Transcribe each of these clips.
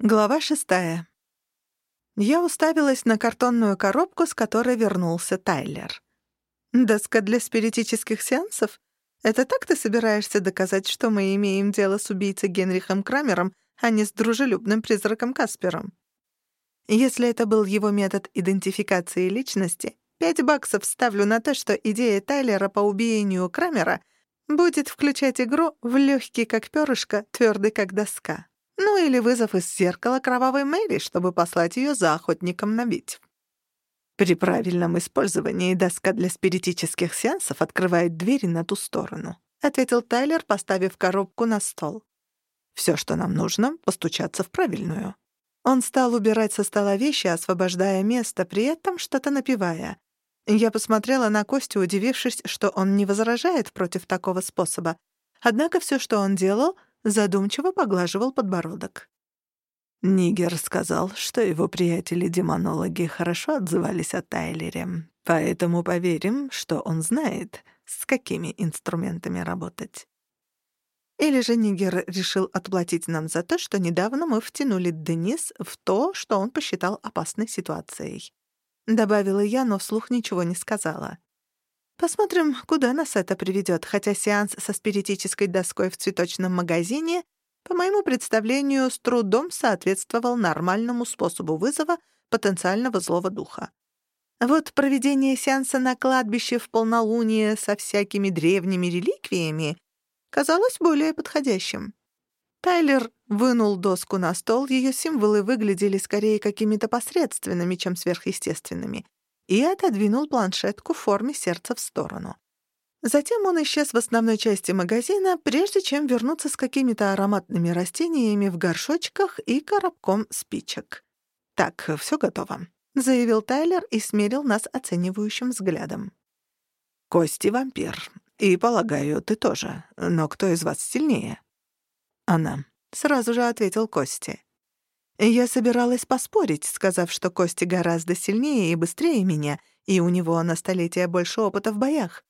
Глава шестая. Я уставилась на картонную коробку, с которой вернулся Тайлер. «Доска для спиритических сеансов? Это так ты собираешься доказать, что мы имеем дело с убийцей Генрихом Крамером, а не с дружелюбным призраком Каспером?» Если это был его метод идентификации личности, пять баксов ставлю на то, что идея Тайлера по убиению Крамера будет включать игру в легкий как перышко, твердый как доска. Ну или вызов из зеркала кровавой Мэри, чтобы послать ее за охотником на ведьм. При правильном использовании доска для спиритических сеансов открывает двери на ту сторону, ответил Тайлер, поставив коробку на стол. Все, что нам нужно, постучаться в правильную. Он стал убирать со стола вещи, освобождая место, при этом что-то напевая. Я посмотрела на Костю, удивившись, что он не возражает против такого способа. Однако все, что он делал — задумчиво поглаживал подбородок. Нигер сказал, что его приятели-демонологи хорошо отзывались о Тайлере, поэтому поверим, что он знает, с какими инструментами работать. Или же Нигер решил отплатить нам за то, что недавно мы втянули Денис в то, что он посчитал опасной ситуацией. Добавила я, но вслух ничего не сказала. Посмотрим, куда нас это приведет, хотя сеанс со спиритической доской в цветочном магазине, по моему представлению, с трудом соответствовал нормальному способу вызова потенциального злого духа. Вот проведение сеанса на кладбище в полнолуние со всякими древними реликвиями казалось более подходящим. Тайлер вынул доску на стол, ее символы выглядели скорее какими-то посредственными, чем сверхъестественными — и отодвинул планшетку в форме сердца в сторону. Затем он исчез в основной части магазина, прежде чем вернуться с какими-то ароматными растениями в горшочках и коробком спичек. «Так, все готово», — заявил Тайлер и смерил нас оценивающим взглядом. «Кости вампир. И, полагаю, ты тоже. Но кто из вас сильнее?» «Она», — сразу же ответил Кости. Я собиралась поспорить, сказав, что Кости гораздо сильнее и быстрее меня, и у него на столетие больше опыта в боях.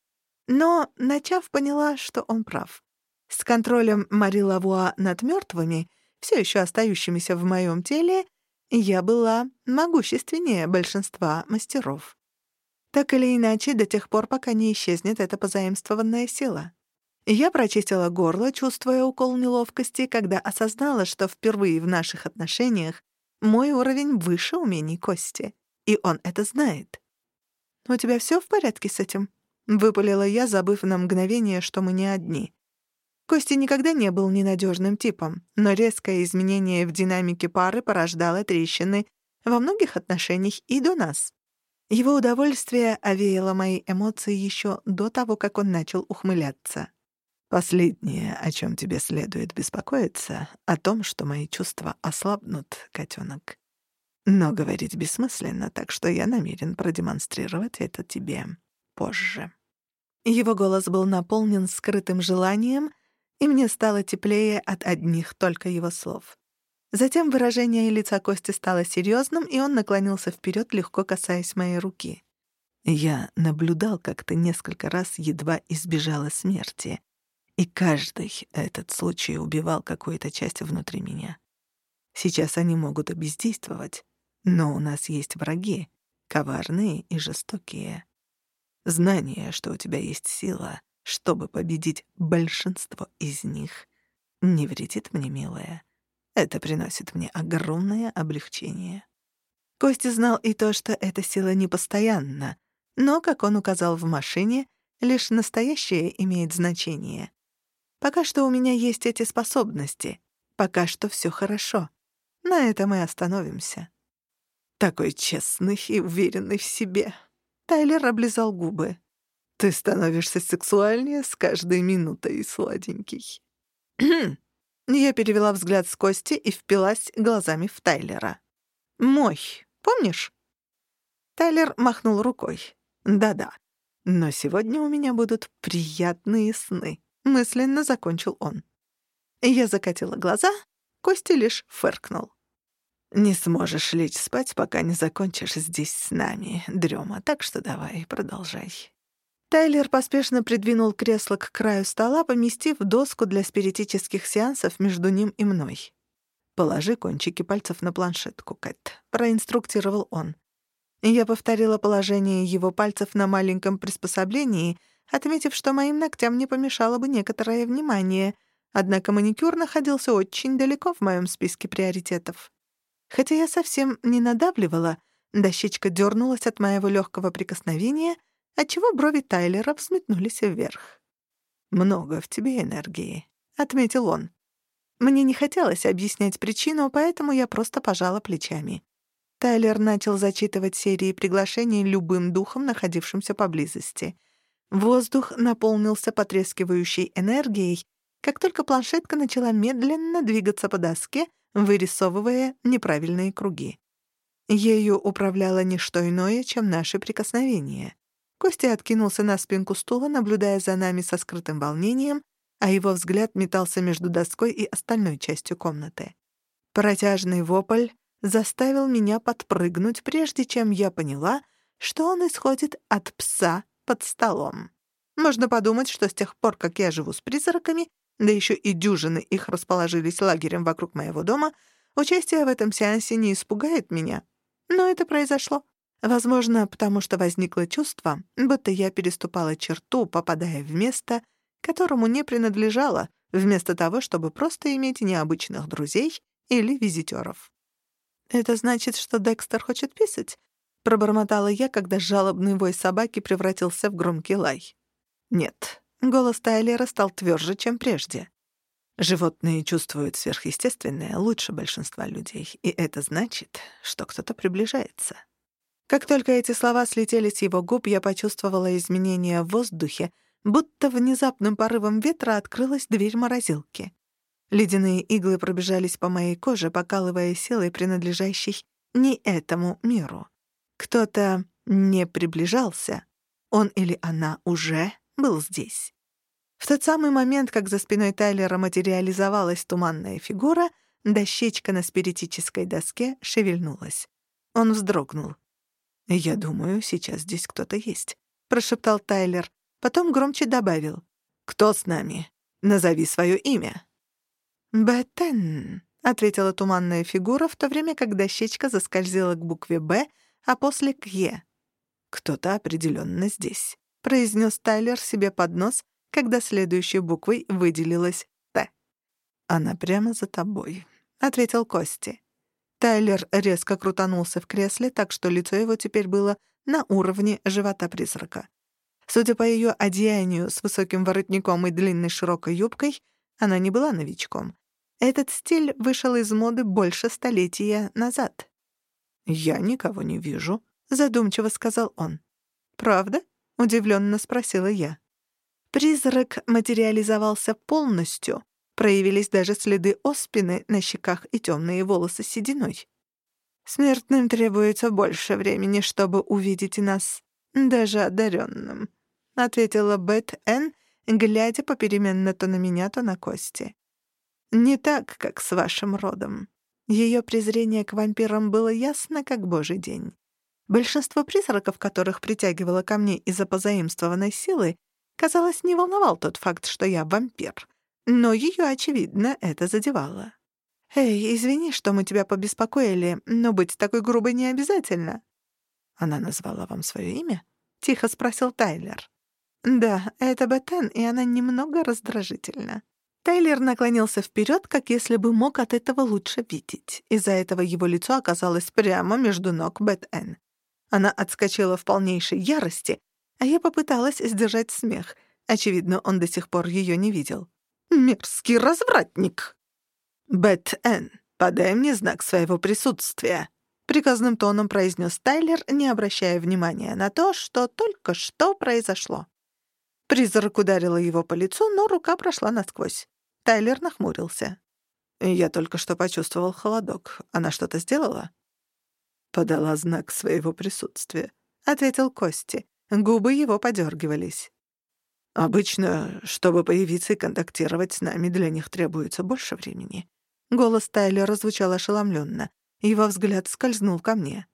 Но, начав, поняла, что он прав. С контролем Мари Лавуа над мертвыми, все еще остающимися в моем теле, я была могущественнее большинства мастеров. Так или иначе, до тех пор, пока не исчезнет эта позаимствованная сила. Я прочистила горло, чувствуя укол неловкости, когда осознала, что впервые в наших отношениях мой уровень выше умений Кости, и он это знает. «У тебя все в порядке с этим?» — выпалила я, забыв на мгновение, что мы не одни. Кости никогда не был ненадежным типом, но резкое изменение в динамике пары порождало трещины во многих отношениях и до нас. Его удовольствие овеяло мои эмоции еще до того, как он начал ухмыляться. Последнее, о чем тебе следует беспокоиться, о том, что мои чувства ослабнут, котенок. Но говорить бессмысленно, так что я намерен продемонстрировать это тебе позже. Его голос был наполнен скрытым желанием, и мне стало теплее от одних только его слов. Затем выражение лица Кости стало серьезным, и он наклонился вперед, легко касаясь моей руки. Я наблюдал, как ты несколько раз едва избежала смерти, и каждый этот случай убивал какую-то часть внутри меня. Сейчас они могут обездействовать, но у нас есть враги, коварные и жестокие. Знание, что у тебя есть сила, чтобы победить большинство из них, не вредит мне, милая. Это приносит мне огромное облегчение. Костя знал и то, что эта сила непостоянна, но, как он указал в машине, лишь настоящее имеет значение. Пока что у меня есть эти способности. Пока что все хорошо. На этом мы остановимся. Такой честный и уверенный в себе. Тайлер облизал губы. Ты становишься сексуальнее с каждой минутой, сладенький. Я перевела взгляд с Кости и впилась глазами в Тайлера. «Мой, помнишь?» Тайлер махнул рукой. «Да-да, но сегодня у меня будут приятные сны». — мысленно закончил он. Я закатила глаза, Костя лишь фыркнул. «Не сможешь лечь спать, пока не закончишь здесь с нами, дрема, так что давай, продолжай». Тайлер поспешно придвинул кресло к краю стола, поместив доску для спиритических сеансов между ним и мной. «Положи кончики пальцев на планшетку, Кэт», — проинструктировал он. Я повторила положение его пальцев на маленьком приспособлении, отметив, что моим ногтям не помешало бы некоторое внимание, однако маникюр находился очень далеко в моем списке приоритетов. Хотя я совсем не надавливала, дощечка дернулась от моего легкого прикосновения, отчего брови Тайлера взметнулись вверх. «Много в тебе энергии», — отметил он. Мне не хотелось объяснять причину, поэтому я просто пожала плечами. Тайлер начал зачитывать серии приглашений любым духом, находившимся поблизости. Воздух наполнился потрескивающей энергией, как только планшетка начала медленно двигаться по доске, вырисовывая неправильные круги. Ею управляло не что иное, чем наши прикосновения. Костя откинулся на спинку стула, наблюдая за нами со скрытым волнением, а его взгляд метался между доской и остальной частью комнаты. Протяжный вопль заставил меня подпрыгнуть, прежде чем я поняла, что он исходит от пса под столом. Можно подумать, что с тех пор, как я живу с призраками, да еще и дюжины их расположились лагерем вокруг моего дома, участие в этом сеансе не испугает меня. Но это произошло. Возможно, потому что возникло чувство, будто я переступала черту, попадая в место, которому не принадлежало, вместо того, чтобы просто иметь необычных друзей или визитеров. «Это значит, что Декстер хочет писать?» — пробормотала я, когда жалобный вой собаки превратился в громкий лай. «Нет». Голос Тайлера стал тверже, чем прежде. Животные чувствуют сверхъестественное лучше большинства людей, и это значит, что кто-то приближается. Как только эти слова слетели с его губ, я почувствовала изменения в воздухе, будто внезапным порывом ветра открылась дверь морозилки. Ледяные иглы пробежались по моей коже, покалывая силой, принадлежащей не этому миру. Кто-то не приближался. Он или она уже был здесь. В тот самый момент, как за спиной Тайлера материализовалась туманная фигура, дощечка на спиритической доске шевельнулась. Он вздрогнул. «Я думаю, сейчас здесь кто-то есть», — прошептал Тайлер. Потом громче добавил. «Кто с нами? Назови свое имя». «Бэтен», — ответила туманная фигура, в то время как дощечка заскользила к букве «Б», а после — к «Е». «Кто-то определенно здесь», — произнес Тайлер себе под нос, когда следующей буквой выделилась «Т». «Она прямо за тобой», — ответил Кости. Тайлер резко крутанулся в кресле, так что лицо его теперь было на уровне живота призрака. Судя по ее одеянию с высоким воротником и длинной широкой юбкой, она не была новичком. Этот стиль вышел из моды больше столетия назад. «Я никого не вижу», — задумчиво сказал он. «Правда?» — удивленно спросила я. Призрак материализовался полностью, Проявились даже следы оспины на щеках и темные волосы сединой. Смертным требуется больше времени, чтобы увидеть нас, даже одаренным, ответила Бет Н, глядя попеременно то на меня, то на Кости. Не так, как с вашим родом. Ее презрение к вампирам было ясно, как божий день. Большинство призраков, которых притягивало ко мне из-за позаимствованной силы, казалось, не волновал тот факт, что я вампир — но ее, очевидно, это задевало. «Эй, извини, что мы тебя побеспокоили, но быть такой грубой не обязательно». «Она назвала вам свое имя?» — тихо спросил Тайлер. «Да, это Бетен, и она немного раздражительна». Тайлер наклонился вперед, как если бы мог от этого лучше видеть. Из-за этого его лицо оказалось прямо между ног Бет-Эн. Она отскочила в полнейшей ярости, а я попыталась сдержать смех. Очевидно, он до сих пор ее не видел. Мерзкий развратник. Бет Энн, подай мне знак своего присутствия. Приказным тоном произнес Тайлер, не обращая внимания на то, что только что произошло. Призрак ударила его по лицу, но рука прошла насквозь. Тайлер нахмурился. «Я только что почувствовал холодок. Она что-то сделала?» «Подала знак своего присутствия», — ответил Кости. Губы его подергивались. Обычно, чтобы появиться и контактировать с нами, для них требуется больше времени. Голос Тайлера звучал ошеломленно. Его взгляд скользнул ко мне.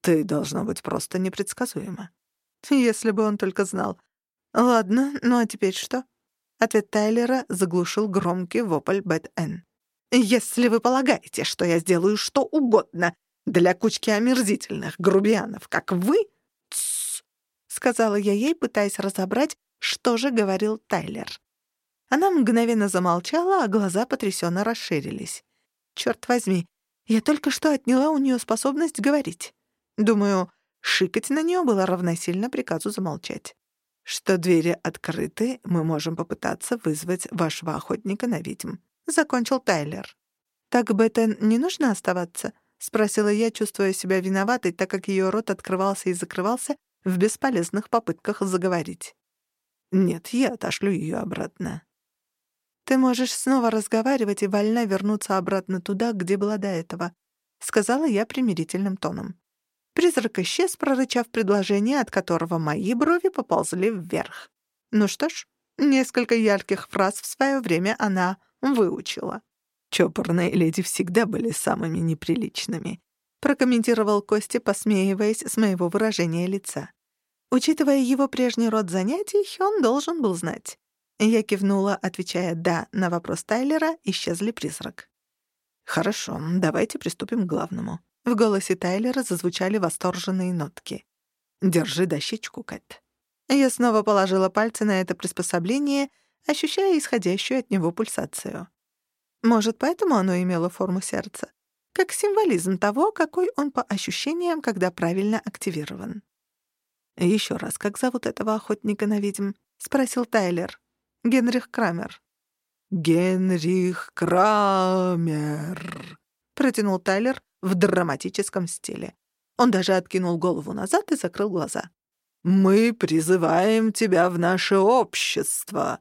Ты должна быть просто непредсказуема. Если бы он только знал. Ладно, ну а теперь что? Ответ Тайлера заглушил громкий вопль Бет Энн. Если вы полагаете, что я сделаю что угодно для кучки омерзительных грубиянов, как вы...» «Тссс», — сказала я ей, пытаясь разобрать, что же говорил Тайлер. Она мгновенно замолчала, а глаза потрясенно расширились. Черт возьми, я только что отняла у нее способность говорить. Думаю, шикать на нее было равносильно приказу замолчать. Что двери открыты, мы можем попытаться вызвать вашего охотника на ведьм. Закончил Тайлер. Так Беттен не нужно оставаться? Спросила я, чувствуя себя виноватой, так как ее рот открывался и закрывался в бесполезных попытках заговорить. Нет, я отошлю ее обратно. Ты можешь снова разговаривать и вольна вернуться обратно туда, где была до этого, сказала я примирительным тоном. Призрак исчез, прорычав предложение, от которого мои брови поползли вверх. Ну что ж, несколько ярких фраз в свое время она выучила. «Чопорные леди всегда были самыми неприличными», прокомментировал Костя, посмеиваясь с моего выражения лица. Учитывая его прежний род занятий, он должен был знать. Я кивнула, отвечая «да» на вопрос Тайлера, исчезли призрак. «Хорошо, давайте приступим к главному». В голосе Тайлера зазвучали восторженные нотки. «Держи дощечку, Кэт». Я снова положила пальцы на это приспособление, ощущая исходящую от него пульсацию. Может, поэтому оно имело форму сердца? Как символизм того, какой он по ощущениям, когда правильно активирован. «Еще раз, как зовут этого охотника на ведьм?» — спросил Тайлер. «Генрих Крамер». «Генрих Крамер», — протянул Тайлер в драматическом стиле. Он даже откинул голову назад и закрыл глаза. «Мы призываем тебя в наше общество.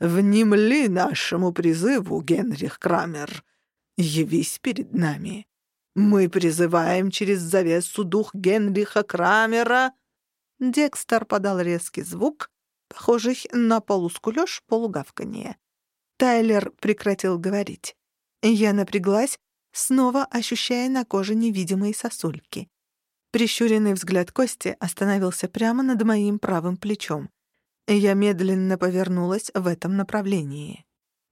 Внемли нашему призыву, Генрих Крамер. Явись перед нами. Мы призываем через завесу дух Генриха Крамера Декстер подал резкий звук, похожий на полускулёж полугавканье. Тайлер прекратил говорить. Я напряглась, снова ощущая на коже невидимые сосульки. Прищуренный взгляд Кости остановился прямо над моим правым плечом. Я медленно повернулась в этом направлении.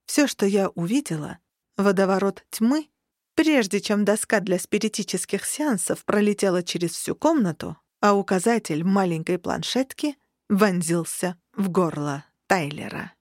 Всё, что я увидела — водоворот тьмы, прежде чем доска для спиритических сеансов пролетела через всю комнату, а указатель маленькой планшетки вонзился в горло Тайлера.